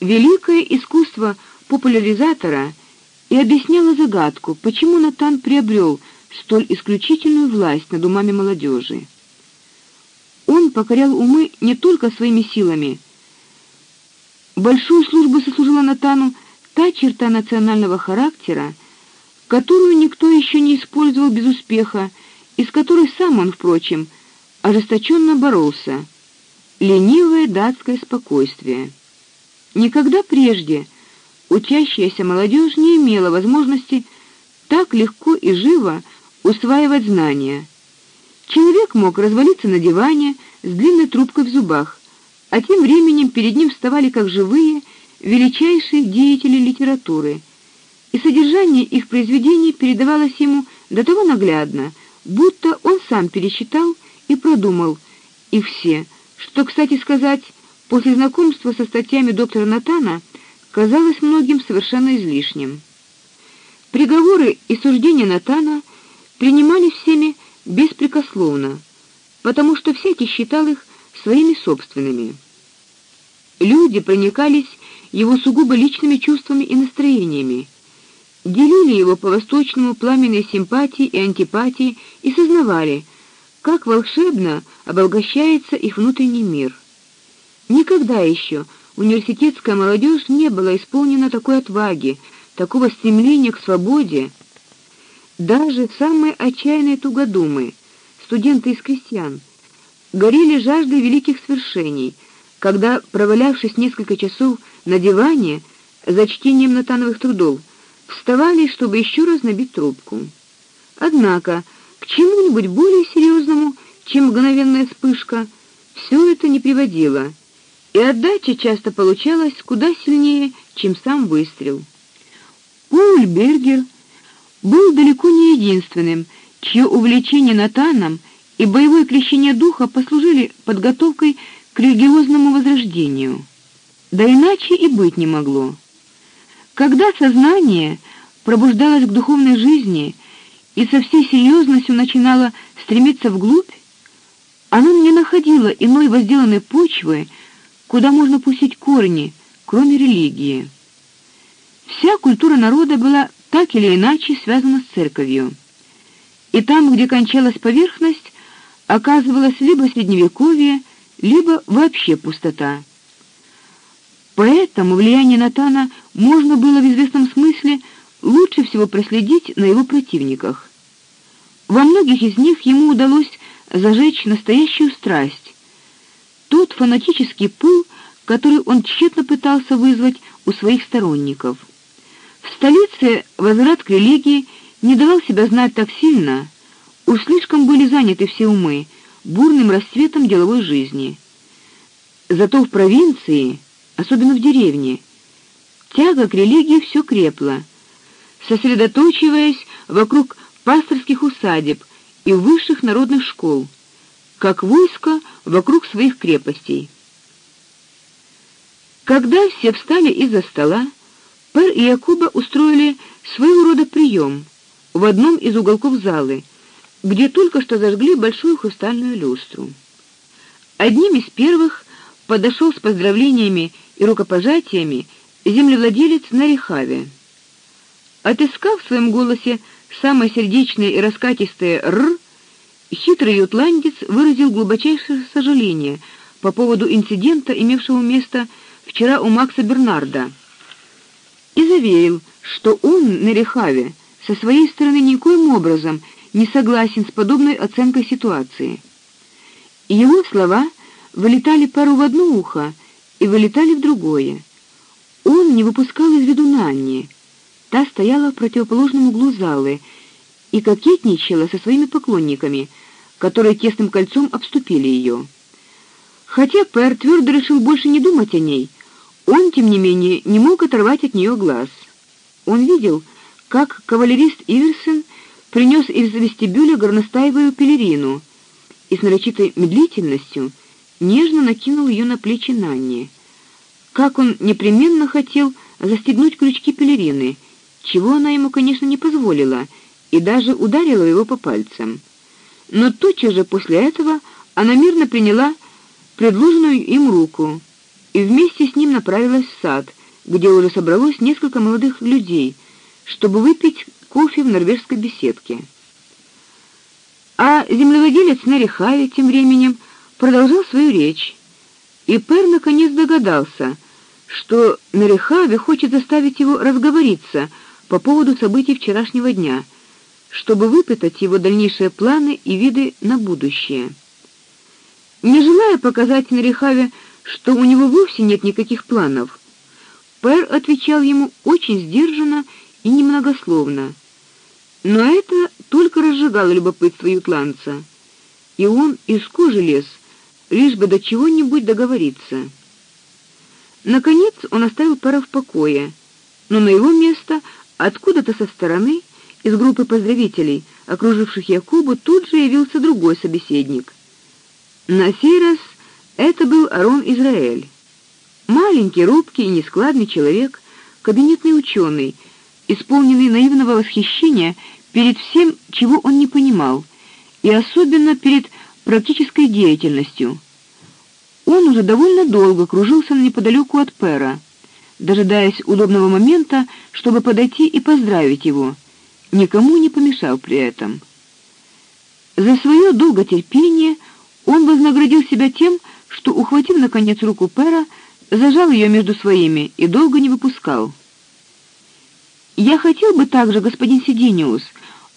великое искусство популяризатора и объясняло загадку, почему Натан приобрел столь исключительную власть над умами молодежи. Он покорял умы не только своими силами. Большую службу сослужила Натану та черта национального характера, которую никто еще не использовал без успеха, и с которой сам он, впрочем, ожесточенно боролся ленивое датское спокойствие. Никогда прежде учащаяся молодежь не имела возможности так легко и живо усваивать знания. Человек мог развалиться на диване с длинной трубкой в зубах, а тем временем перед ним вставали как живые величайшие деятели литературы, и содержание их произведений передавалось ему до того наглядно, будто он сам пересчитал и продумал их все, что, кстати сказать, после знакомства со статьями доктора Натана казалось многим совершенно излишним. Приговоры и суждения Натана принимались всеми беспрекословно, потому что всякий считал их своими собственными. Люди проникались его сугубо личными чувствами и настроениями, делили его по-восточному пламенные симпатии и антипатии и сознавали, как волшебно обогащается их внутренний мир. Никогда еще университетская молодежь не была исполнена такой отваги, такого стремления к свободе. Даже самые отчаянные тугодумы, студенты из крестьян, горели жаждой великих свершений, когда, провалявшись несколько часов на диване за чтением Натановых трудов, вставали, чтобы еще раз набить трубку. Однако, к чему-нибудь более серьезному, чем мгновенная вспышка, все это не приводило, и отдача часто получалась куда сильнее, чем сам выстрел. Пауль Бергер был далеко не единственным, чье увлечение Натаном и боевое крещение духа послужили подготовкой к религиозному возрождению. Да иначе и быть не могло. Когда сознание пробуждалось к духовной жизни и со всей серьезностью начинало стремиться вглубь, оно не находило иной возделанной почвы, куда можно пустить корни, кроме религии. Вся культура народа была так или иначе связана с церковью. И там, где кончалась поверхность, оказывалось либо средневековье, либо вообще пустота. Поэтому влияние Натана можно было в известном смысле лучше всего проследить на его противниках. Во многих из них ему удалось зажечь настоящую страсть, тот фанатический пыл, который он тщетно пытался вызвать у своих сторонников. В столице возврат к религии не давал себя знать так сильно, уж слишком были заняты все умы бурным расцветом деловой жизни. Зато в провинции, особенно в деревне, тяга к религии все крепла, сосредоточиваясь вокруг пасторских усадеб и высших народных школ, как войско вокруг своих крепостей. Когда все встали из-за стола, Пер и Якуба устроили своего рода прием в одном из уголков залы, где только что зажгли большую хрустальную люстру. Одним из первых подошел с поздравлениями и рукопожатиями землевладелец Нарихаве. Отыскав в своем голосе самое сердечное и раскатистое р, хитрый ютландец выразил глубочайшее сожаление по поводу инцидента, имевшего место вчера у Макса Бернарда, и заверил, что он на Рехаве со своей стороны никоим образом не согласен с подобной оценкой ситуации. Его слова вылетали пару в одно ухо и вылетали в другое. Он не выпускал из виду Нанни. Та стояла в противоположном углу залы и кокетничала со своими поклонниками, которые тесным кольцом обступили ее. Хотя Пэр твердо решил больше не думать о ней, он тем не менее не мог оторвать от нее глаз. Он видел, как кавалерист Иверсон принес из вестибюля горностаевую пелерину и с нарочитой медлительностью нежно накинул ее на плечи Нанни. Как он непременно хотел застегнуть крючки пелерины, чего она ему, конечно, не позволила, и даже ударила его по пальцам. Но тотчас же после этого она мирно приняла предложенную им руку и вместе с ним направилась в сад, где уже собралось несколько молодых людей, чтобы выпить кофе в норвежской беседке. А землевладелец на Рехаве тем временем продолжал свою речь. И Пер наконец догадался, что на Рехаве хочет заставить его разговориться по поводу событий вчерашнего дня, чтобы выпытать его дальнейшие планы и виды на будущее. Не желая показать на Рехаве, что у него вовсе нет никаких планов, Пер отвечал ему очень сдержанно и немногословно. Но это только разжигало любопытство ютландца, и он из кожи лез, лишь бы до чего-нибудь договориться. Наконец он оставил Пера в покое, но на его место откуда-то со стороны из группы поздравителей, окруживших Якубу, тут же явился другой собеседник. На сей раз это был Арон Израиль. Маленький, робкий и нескладный человек, кабинетный ученый, исполненный наивного восхищения перед всем, чего он не понимал, и особенно перед практической деятельностью. Он уже довольно долго кружился неподалеку от Пера, дожидаясь удобного момента, чтобы подойти и поздравить его. Никому не помешал при этом. За свое долготерпение он вознаградил себя тем, что ухватив наконец руку Пера, зажал ее между своими и долго не выпускал. Я хотел бы также, господин Сидениус,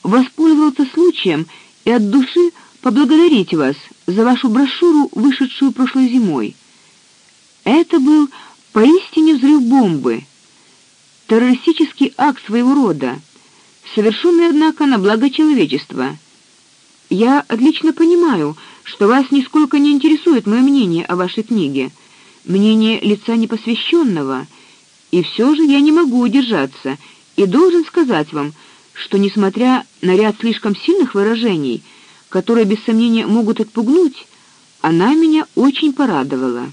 воспользоваться случаем и от души поблагодарить вас за вашу брошюру, вышедшую прошлой зимой. Это был поистине взрыв бомбы, террористический акт своего рода, совершенный однако на благо человечества. Я отлично понимаю, что вас нисколько не интересует мое мнение о вашей книге мнение лица непосвященного, и все же я не могу удержаться и должен сказать вам, что несмотря на ряд слишком сильных выражений, которые без сомнения могут отпугнуть, она меня очень порадовала.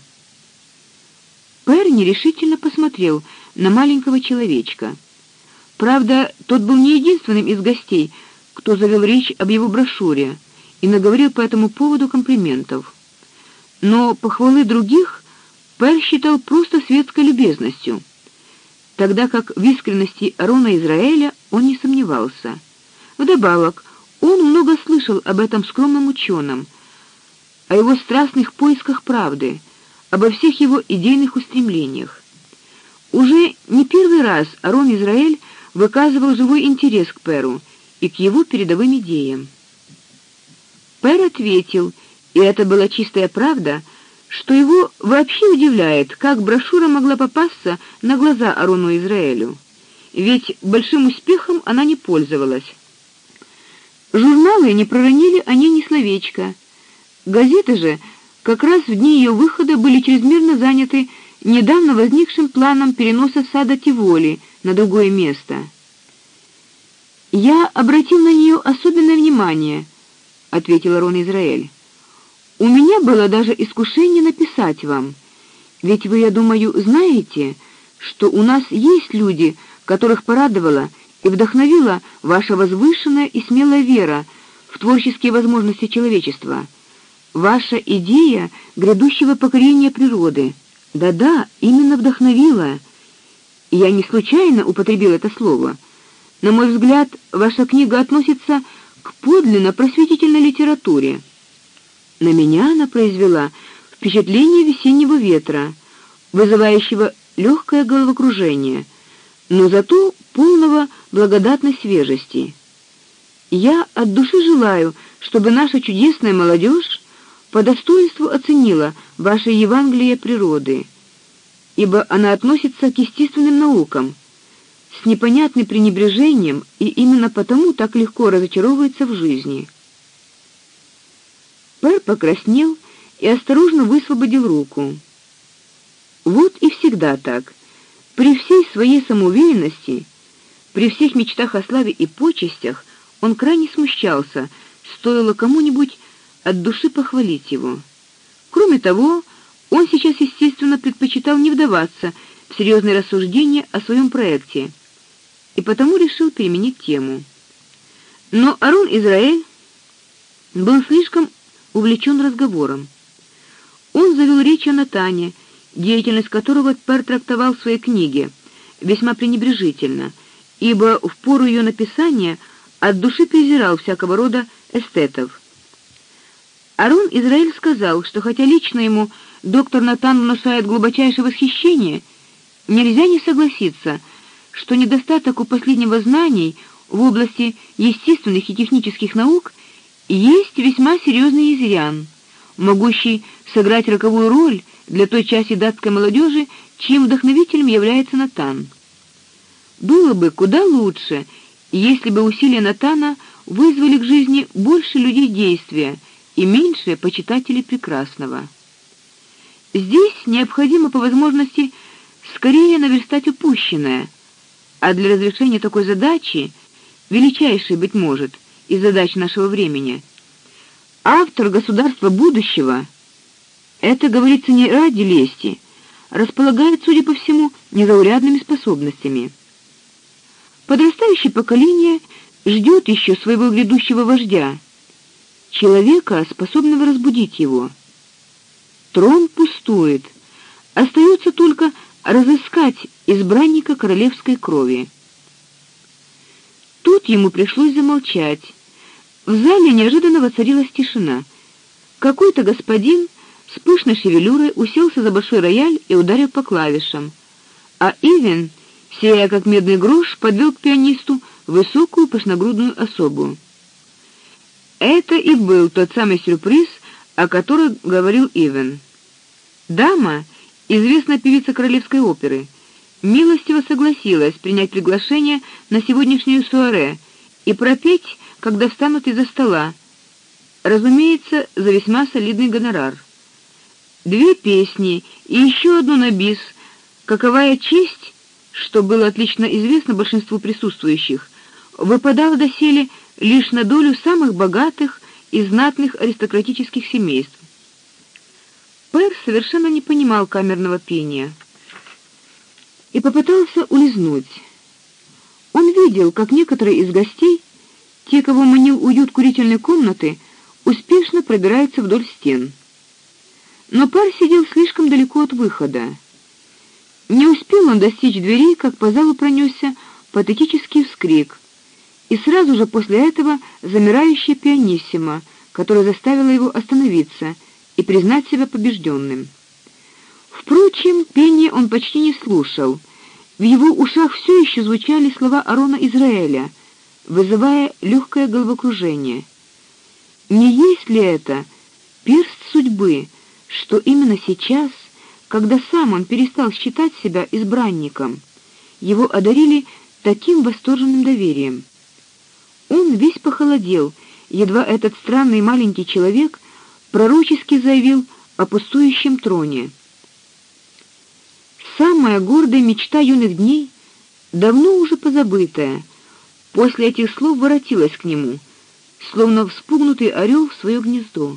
Пэр нерешительно посмотрел на маленького человечка. Правда, тот был не единственным из гостей, кто завел речь об его брошюре и наговорил по этому поводу комплиментов. Но похвалы других Пэр считал просто светской любезностью, тогда как в искренности Арона Израиля он не сомневался. Вдобавок, он много слышал об этом скромном ученом, о его страстных поисках правды, обо всех его идейных устремлениях. Уже не первый раз Арон Израиль выказывал живой интерес к Перу и к его передовым идеям. Пер ответил, и это была чистая правда, что его вообще удивляет, как брошюра могла попасться на глаза Арону Израилю. Ведь большим успехом она не пользовалась. Журналы не проронили о ней ни словечка. Газеты же как раз в дни ее выхода были чрезмерно заняты недавно возникшим планом переноса сада Тиволи на другое место. Я обратил на нее особенное внимание, ответил Арон Израиль. У меня было даже искушение написать вам. Ведь вы, я думаю, знаете, что у нас есть люди, которых порадовала и вдохновила ваша возвышенная и смелая вера в творческие возможности человечества. Ваша идея грядущего покорения природы. Да-да, именно вдохновила. Я не случайно употребил это слово. На мой взгляд, ваша книга относится к подлинно просветительной литературе. На меня она произвела впечатление весеннего ветра, вызывающего легкое головокружение, но зато полного благодатной свежести. Я от души желаю, чтобы наша чудесная молодежь по достоинству оценила ваше Евангелие природы, ибо она относится к естественным наукам с непонятным пренебрежением и именно потому так легко разочаровывается в жизни. Пэр покраснел и осторожно высвободил руку. Вот и всегда так. При всей своей самоуверенности, при всех мечтах о славе и почестях, он крайне смущался, стоило кому-нибудь от души похвалить его. Кроме того, он сейчас, естественно, предпочитал не вдаваться в серьезные рассуждения о своем проекте и потому решил переменить тему. Но Арон Израиль был слишком увлечен разговором. Он завел речь о Натане деятельность которого Пер трактовал в своей книге весьма пренебрежительно, ибо в пору ее написания от души презирал всякого рода эстетов. Арон Израиль сказал, что хотя лично ему доктор Натан внушает глубочайшее восхищение, нельзя не согласиться, что недостаток у последнего знаний в области естественных и технических наук есть весьма серьезный изъян, могущий сыграть роковую роль для той части датской молодежи, чьим вдохновителем является Натан. Было бы куда лучше, если бы усилия Натана вызвали к жизни больше людей действия и меньше почитателей прекрасного. Здесь необходимо по возможности скорее наверстать упущенное, а для разрешения такой задачи, величайшей быть может из задач нашего времени, автор государства будущего это говорится не ради лести, располагает, судя по всему, незаурядными способностями. Подрастающее поколение ждет еще своего грядущего вождя, человека, способного разбудить его. Трон пустует. Остается только разыскать избранника королевской крови. Тут ему пришлось замолчать. В зале неожиданно воцарилась тишина. Какой-то господин с пышной шевелюрой уселся за большой рояль и ударил по клавишам. А Ивен, сияя как медный грош, подвел к пианисту высокую пышногрудную особу. Это и был тот самый сюрприз, о котором говорил Ивен. Дама, известная певица королевской оперы, милостиво согласилась принять приглашение на сегодняшнюю суаре и пропеть, когда встанут из-за стола. Разумеется, за весьма солидный гонорар две песни и еще одну на бис. Каковая честь, что было отлично известно большинству присутствующих, выпадала доселе лишь на долю самых богатых и знатных аристократических семейств. Пэр совершенно не понимал камерного пения и попытался улизнуть. Он видел, как некоторые из гостей, те, кого манил уют курительной комнаты, успешно пробираются вдоль стен. Но пар сидел слишком далеко от выхода. Не успел он достичь дверей, как по залу пронесся патетический вскрик, и сразу же после этого замирающая пианиссимо, которая заставила его остановиться и признать себя побежденным. Впрочем, пение он почти не слушал. В его ушах все еще звучали слова Арона Израиля, вызывая легкое головокружение. Не есть ли это перст судьбы? что именно сейчас, когда сам он перестал считать себя избранником, его одарили таким восторженным доверием. Он весь похолодел, едва этот странный маленький человек пророчески заявил о пустующем троне. Самая гордая мечта юных дней, давно уже позабытая, после этих слов воротилась к нему, словно вспугнутый орел в свое гнездо.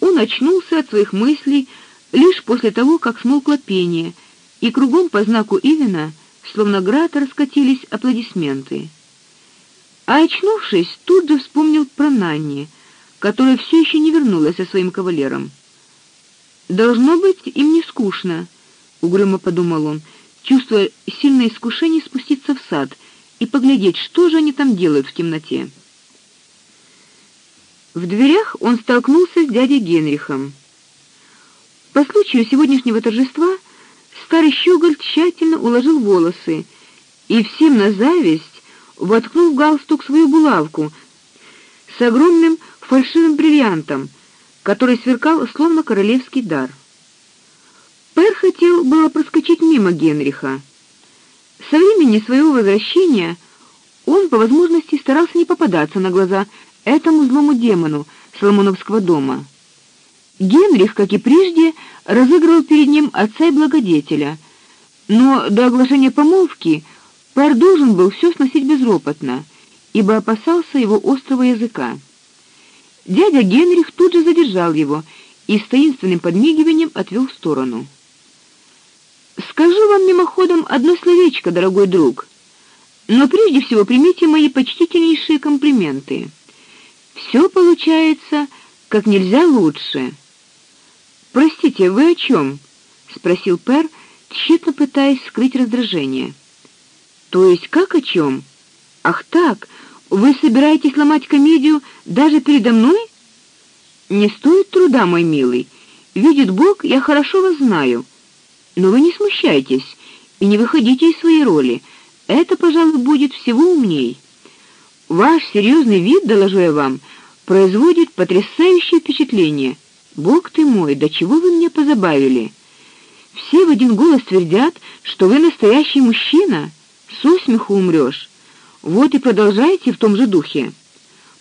Он очнулся от своих мыслей лишь после того, как смолкло пение, и кругом по знаку Ивена, словно град, раскатились аплодисменты. А очнувшись, тут же вспомнил про Нанни, которая все еще не вернулась со своим кавалером. Должно быть, им не скучно, угрюмо подумал он, чувствуя сильное искушение спуститься в сад и поглядеть, что же они там делают в темноте. В дверях он столкнулся с дядей Генрихом. По случаю сегодняшнего торжества старый щеголь тщательно уложил волосы и всем на зависть воткнул в галстук свою булавку с огромным фальшивым бриллиантом, который сверкал словно королевский дар. Пер хотел было проскочить мимо Генриха. Со времени своего возвращения он по возможности старался не попадаться на глаза этому злому демону Соломоновского дома. Генрих, как и прежде, разыгрывал перед ним отца и благодетеля, но до оглашения помолвки Пэр должен был все сносить безропотно, ибо опасался его острого языка. Дядя Генрих тут же задержал его и с таинственным подмигиванием отвел в сторону. Скажу вам мимоходом одно словечко, дорогой друг. Но прежде всего примите мои почтительнейшие комплименты. Все получается как нельзя лучше. Простите, вы о чем? спросил Пер, тщетно пытаясь скрыть раздражение. То есть как о чем? Ах так, вы собираетесь ломать комедию даже передо мной? Не стоит труда, мой милый. Видит Бог, я хорошо вас знаю. Но вы не смущайтесь и не выходите из своей роли. Это, пожалуй, будет всего умней. Ваш серьезный вид, доложу я вам, производит потрясающее впечатление. Бог ты мой, до чего вы меня позабавили. Все в один голос твердят, что вы настоящий мужчина. Со смеху умрёшь. Вот и продолжайте в том же духе.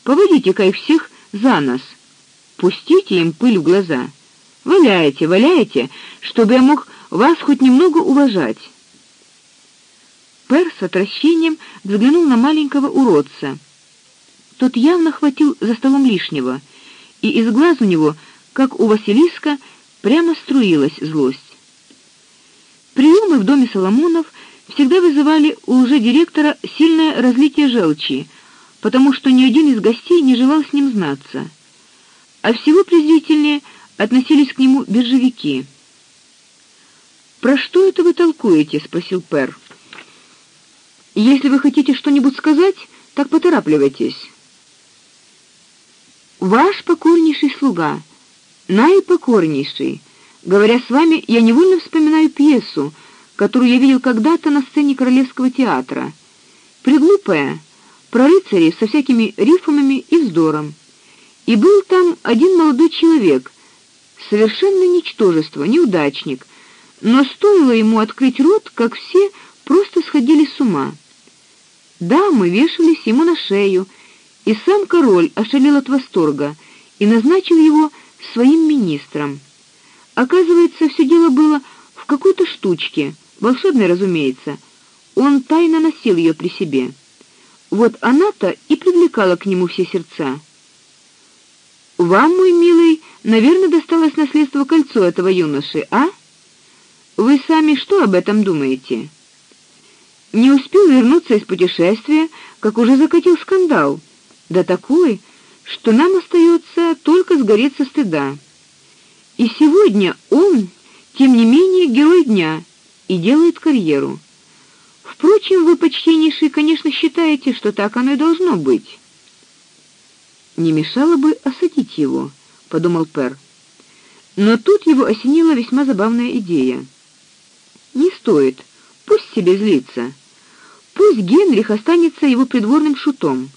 Поводите-ка их всех за нос. Пустите им пыль в глаза. Валяйте, валяйте, чтобы я мог вас хоть немного уважать. Пер с отвращением взглянул на маленького уродца. Тот явно хватил за столом лишнего, и из глаз у него, как у Василиска, прямо струилась злость. Приемы в доме Соломонов всегда вызывали у лже-директора сильное разлитие желчи, потому что ни один из гостей не желал с ним знаться. А всего презрительнее относились к нему биржевики. Про что это вы толкуете, спросил Пер. Если вы хотите что-нибудь сказать, так поторапливайтесь. Ваш покорнейший слуга, наипокорнейший. Говоря с вами, я невольно вспоминаю пьесу, которую я видел когда-то на сцене Королевского театра. Приглупая, про рыцарей со всякими рифмами и вздором. И был там один молодой человек, совершенно ничтожество, неудачник, но стоило ему открыть рот, как все просто сходили с ума. Дамы вешались ему на шею, и сам король ошалел от восторга и назначил его своим министром. Оказывается, все дело было в какой-то штучке, волшебной, разумеется. Он тайно носил ее при себе. Вот она-то и привлекала к нему все сердца. Вам, мой милый, наверное, досталось наследство кольцо этого юноши, а? Вы сами что об этом думаете? Не успел вернуться из путешествия, как уже закатил скандал. Да такой, что нам остается только сгореть со стыда. И сегодня он, тем не менее, герой дня и делает карьеру. Впрочем, вы почтеннейший, конечно, считаете, что так оно и должно быть. Не мешало бы осадить его, подумал Пер. Но тут его осенила весьма забавная идея. Не стоит, пусть себе злится. Пусть Генрих останется его придворным шутом.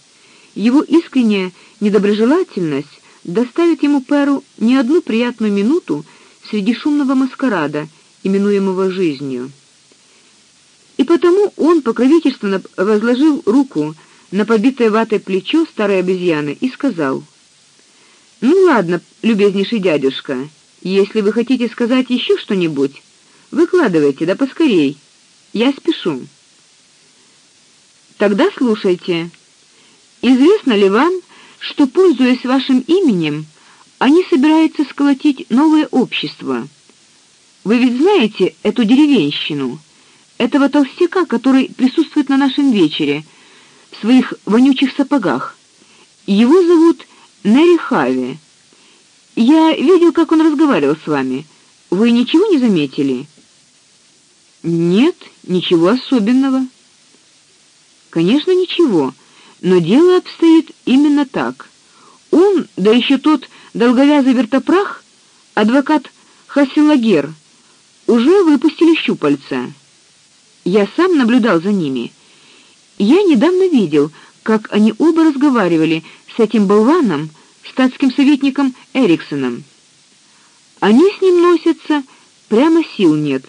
Его искренняя недоброжелательность доставит ему Перу не одну приятную минуту среди шумного маскарада, именуемого жизнью. И потому он покровительственно возложил руку на побитое ватой плечо старой обезьяны и сказал: "Ну ладно, любезнейший дядюшка, если вы хотите сказать еще что-нибудь, выкладывайте, да поскорей. Я спешу". Тогда слушайте. Известно ли вам, что пользуясь вашим именем, они собираются сколотить новое общество? Вы ведь знаете эту деревенщину, этого толстяка, который присутствует на нашем вечере в своих вонючих сапогах. Его зовут Нери Хави. Я видел, как он разговаривал с вами. Вы ничего не заметили? Нет, ничего особенного. Конечно, ничего, но дело обстоит именно так. Он, да еще тот долговязый вертопрах, адвокат Хасилагер, уже выпустили щупальца. Я сам наблюдал за ними. Я недавно видел, как они оба разговаривали с этим болваном, статским советником Эриксоном. Они с ним носятся, прямо сил нет,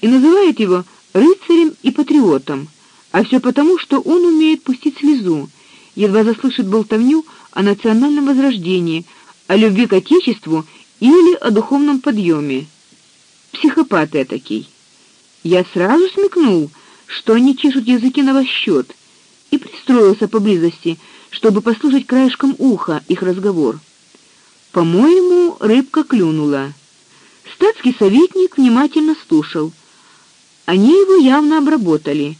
и называют его рыцарем и патриотом, а все потому, что он умеет пустить слезу, едва заслышит болтовню о национальном возрождении, о любви к отечеству или о духовном подъеме психопат этакий. Я сразу смекнул, что они чешут языки на ваш счет, и пристроился поблизости, чтобы послушать краешком уха их разговор. По-моему, рыбка клюнула. Статский советник внимательно слушал. Они его явно обработали.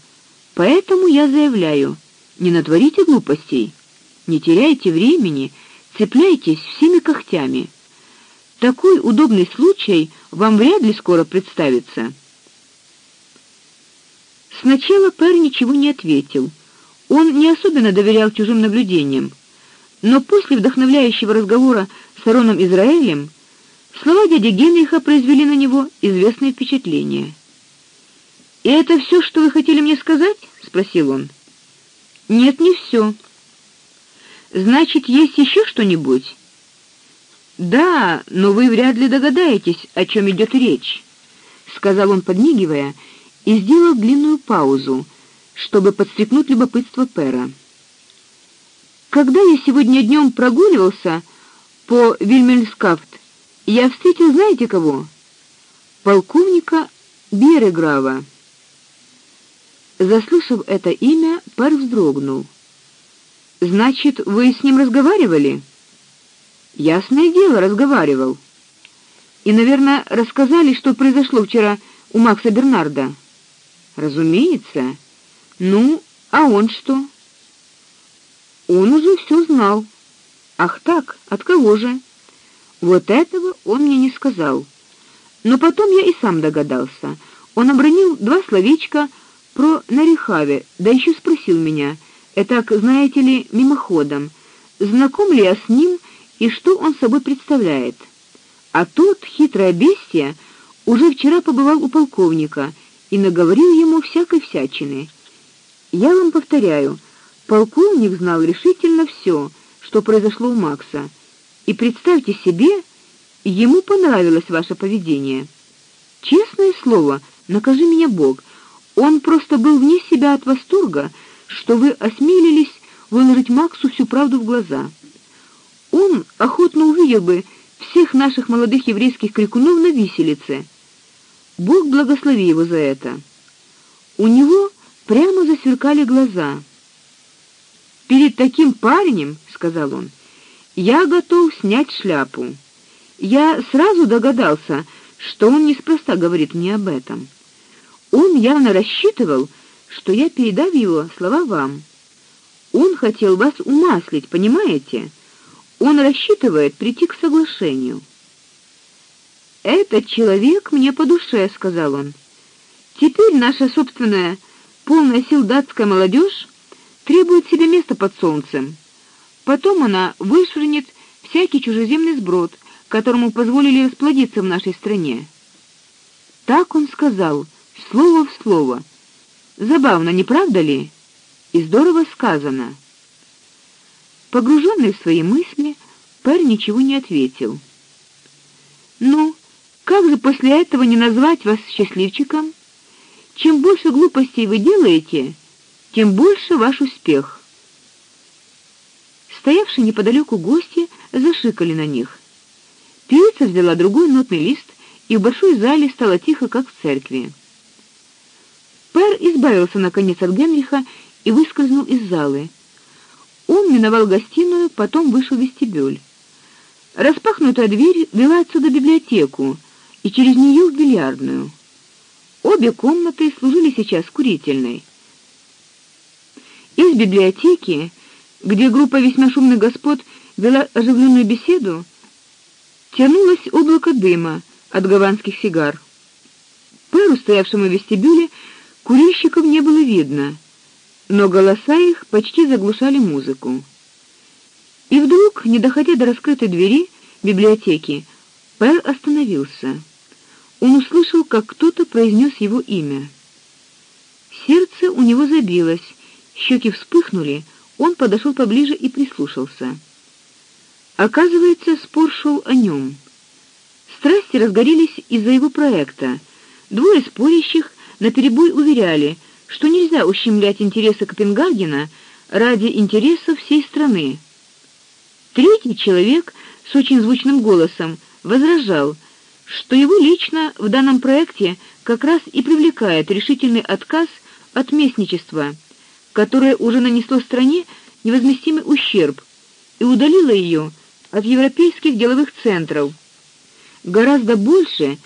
Поэтому я заявляю: не натворите глупостей. Не теряйте времени, цепляйтесь всеми когтями. Такой удобный случай вам вряд ли скоро представится. Сначала Пэр ничего не ответил. Он не особенно доверял чужим наблюдениям, но после вдохновляющего разговора с Ароном Израилем слова дяди Генриха произвели на него известное впечатление. "И это все, что вы хотели мне сказать?" спросил он. "Нет, не все. Значит, есть еще что-нибудь?" "Да, но вы вряд ли догадаетесь, о чем идет речь", сказал он, подмигивая и сделал длинную паузу, чтобы подстрекнуть любопытство Пера. Когда я сегодня днем прогуливался по Вильмельскафт, я встретил, знаете кого? Полковника Береграва. Заслышав это имя, Пер вздрогнул. Значит, вы с ним разговаривали? Ясное дело, разговаривал. И, наверное, рассказали, что произошло вчера у Макса Бернарда. Разумеется. Ну, а он что? Он уже все знал. Ах так, от кого же? Вот этого он мне не сказал. Но потом я и сам догадался. Он обронил два словечка про Нарихаве, да еще спросил меня: "Это, знаете ли, мимоходом, знаком ли я с ним и что он собой представляет?" А тот хитрое бестия уже вчера побывал у полковника и наговорил ему всякой всячины. Я вам повторяю, полковник знал решительно все, что произошло у Макса. И представьте себе, ему понравилось ваше поведение. Честное слово, накажи меня Бог, он просто был вне себя от восторга, что вы осмелились выложить Максу всю правду в глаза. Он охотно увидел бы всех наших молодых еврейских крикунов на виселице. Бог благослови его за это. У него прямо засверкали глаза. Перед таким парнем, сказал он, я готов снять шляпу. Я сразу догадался, что он неспроста говорит мне об этом. Он явно рассчитывал, что я передав его слова вам. Он хотел вас умаслить, понимаете? Он рассчитывает прийти к соглашению. Этот человек мне по душе, сказал он. Теперь наша собственная полная сил датская молодежь требует себе места под солнцем. Потом она вышвырнет всякий чужеземный сброд, которому позволили расплодиться в нашей стране. Так он сказал, слово в слово. Забавно, не правда ли? И здорово сказано. Погруженный в свои мысли, Пер ничего не ответил. Ну, как же после этого не назвать вас счастливчиком? Чем больше глупостей вы делаете, тем больше ваш успех. Стоявшие неподалеку гости зашикали на них. Певица взяла другой нотный лист, и в большой зале стало тихо, как в церкви. Пер избавился наконец от Генриха и выскользнул из залы. Он миновал гостиную, потом вышел в вестибюль. Распахнутая дверь вела отсюда библиотеку и через нее в бильярдную. Обе комнаты служили сейчас курительной. Из библиотеки, где группа весьма шумных господ вела оживленную беседу, тянулось облако дыма от гаванских сигар. Пэру, стоявшему в вестибюле, курильщиков не было видно, но голоса их почти заглушали музыку. И вдруг, не доходя до раскрытой двери библиотеки, Пэр остановился он услышал, как кто-то произнес его имя. Сердце у него забилось, щеки вспыхнули, он подошел поближе и прислушался. Оказывается, спор шел о нем. Страсти разгорелись из-за его проекта. Двое спорящих наперебой уверяли, что нельзя ущемлять интересы Копенгагена ради интересов всей страны. Третий человек с очень звучным голосом возражал, что его лично в данном проекте как раз и привлекает решительный отказ от местничества, которое уже нанесло стране невозместимый ущерб и удалило ее от европейских деловых центров гораздо больше,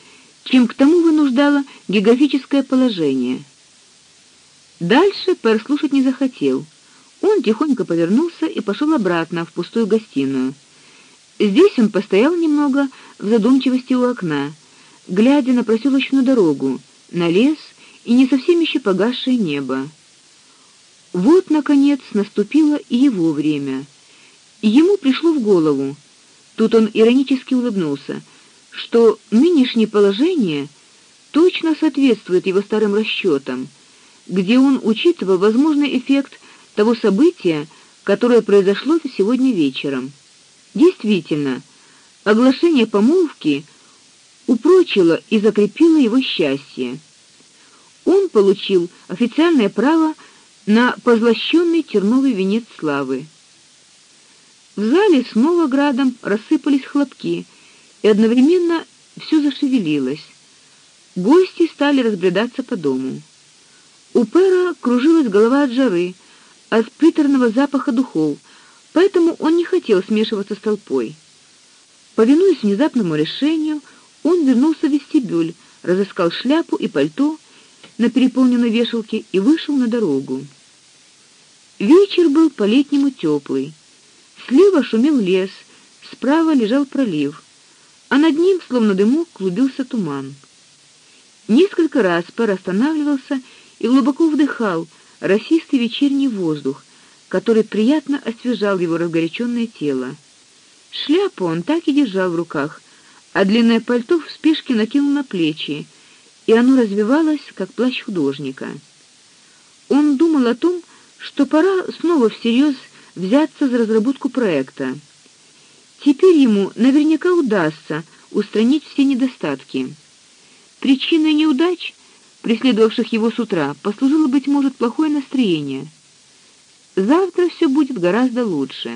чем к тому вынуждало географическое положение. Дальше Пер слушать не захотел. Он тихонько повернулся и пошел обратно в пустую гостиную. Здесь он постоял немного в задумчивости у окна, глядя на проселочную дорогу, на лес и не совсем еще погасшее небо. Вот наконец наступило и его время. И ему пришло в голову, тут он иронически улыбнулся, что нынешнее положение точно соответствует его старым расчетам, где он учитывал возможный эффект того события, которое произошло сегодня вечером. Действительно, оглашение помолвки упрочило и закрепило его счастье. Он получил официальное право на позлощенный терновый венец славы. В зале снова градом рассыпались хлопки, и одновременно все зашевелилось. Гости стали разбредаться по дому. У Пера кружилась голова от жары, от приторного запаха духов, поэтому он не хотел смешиваться с толпой. Повинуясь внезапному решению, он вернулся в вестибюль, разыскал шляпу и пальто на переполненной вешалке и вышел на дорогу. Вечер был по-летнему теплый. Слева шумел лес, справа лежал пролив, а над ним, словно дымок, клубился туман. Несколько раз Пэр останавливался и глубоко вдыхал росистый вечерний воздух, который приятно освежал его разгоряченное тело. Шляпу он так и держал в руках, а длинное пальто в спешке накинул на плечи, и оно развивалось, как плащ художника. Он думал о том, что пора снова всерьез взяться за разработку проекта. Теперь ему наверняка удастся устранить все недостатки. Причиной неудач, преследовавших его с утра, послужило быть может плохое настроение. Завтра все будет гораздо лучше.